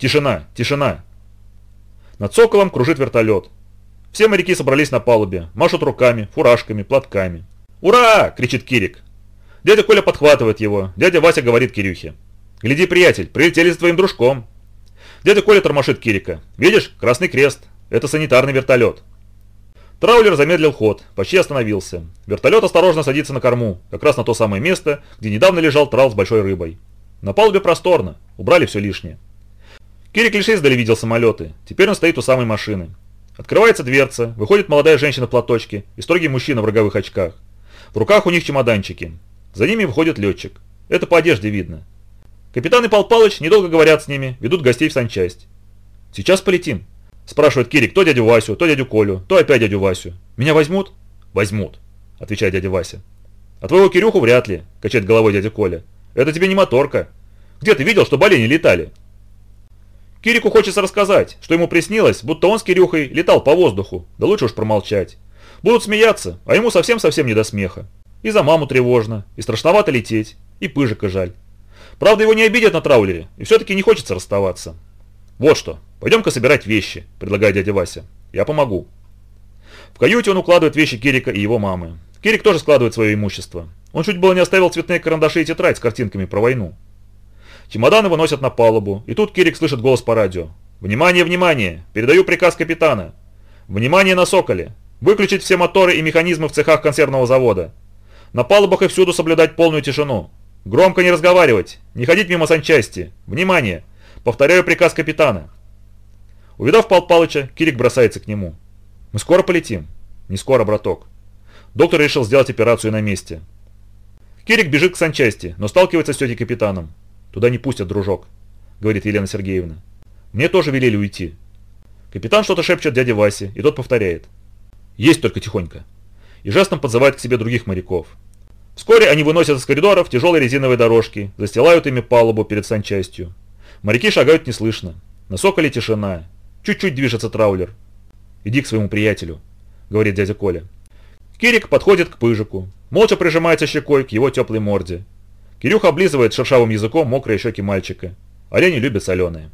Тишина, тишина. Над Соколом кружит вертолет. Все моряки собрались на палубе, машут руками, фуражками, платками. «Ура!» – кричит Кирик. Дядя Коля подхватывает его, дядя Вася говорит Кирюхе. «Гляди, приятель, прилетели с твоим дружком». Дядя Коля тормошит Кирика. «Видишь, красный крест. Это санитарный вертолет». Траулер замедлил ход, почти остановился. Вертолет осторожно садится на корму, как раз на то самое место, где недавно лежал трал с большой рыбой. На палубе просторно, убрали все лишнее. Кирик лишь издали видел самолеты, теперь он стоит у самой машины. Открывается дверца, выходит молодая женщина в платочке и строгий мужчина в роговых очках. В руках у них чемоданчики. За ними выходит летчик. Это по одежде видно. Капитан и Пал Палыч недолго говорят с ними, ведут гостей в санчасть. «Сейчас полетим», – спрашивает Кирик то дядю Васю, то дядю Колю, то опять дядю Васю. «Меня возьмут?» «Возьмут», – отвечает дядя Вася. «А твоего Кирюху вряд ли», – качает головой дядя Коля. «Это тебе не моторка. Где ты видел, что болени летали?» Кирику хочется рассказать, что ему приснилось, будто он с Кирюхой летал по воздуху, да лучше уж промолчать. Будут смеяться, а ему совсем-совсем не до смеха. И за маму тревожно, и страшновато лететь, и пыжика жаль. Правда, его не обидят на траулере, и все-таки не хочется расставаться. Вот что, пойдем-ка собирать вещи, предлагает дядя Вася. Я помогу. В каюте он укладывает вещи Кирика и его мамы. Кирик тоже складывает свое имущество. Он чуть было не оставил цветные карандаши и тетрадь с картинками про войну. Чемоданы выносят на палубу, и тут Кирик слышит голос по радио. «Внимание, внимание! Передаю приказ капитана! Внимание на Соколе! Выключить все моторы и механизмы в цехах консервного завода! На палубах и всюду соблюдать полную тишину! Громко не разговаривать, не ходить мимо санчасти. Внимание! Повторяю приказ капитана. Увидав Пал Палыча, Кирик бросается к нему. Мы скоро полетим? Не скоро, браток. Доктор решил сделать операцию на месте. Кирик бежит к санчасти, но сталкивается с тетей капитаном. Туда не пустят, дружок, говорит Елена Сергеевна. Мне тоже велели уйти. Капитан что-то шепчет дяде Васе, и тот повторяет. Есть только тихонько. И жестом подзывает к себе других моряков. Вскоре они выносят из коридоров тяжелые резиновые дорожки, застилают ими палубу перед санчастью. Моряки шагают неслышно. На соколе тишина. Чуть-чуть движется траулер. «Иди к своему приятелю», — говорит дядя Коля. Кирик подходит к пыжику, молча прижимается щекой к его теплой морде. Кирюха облизывает шершавым языком мокрые щеки мальчика. Олени любят соленые.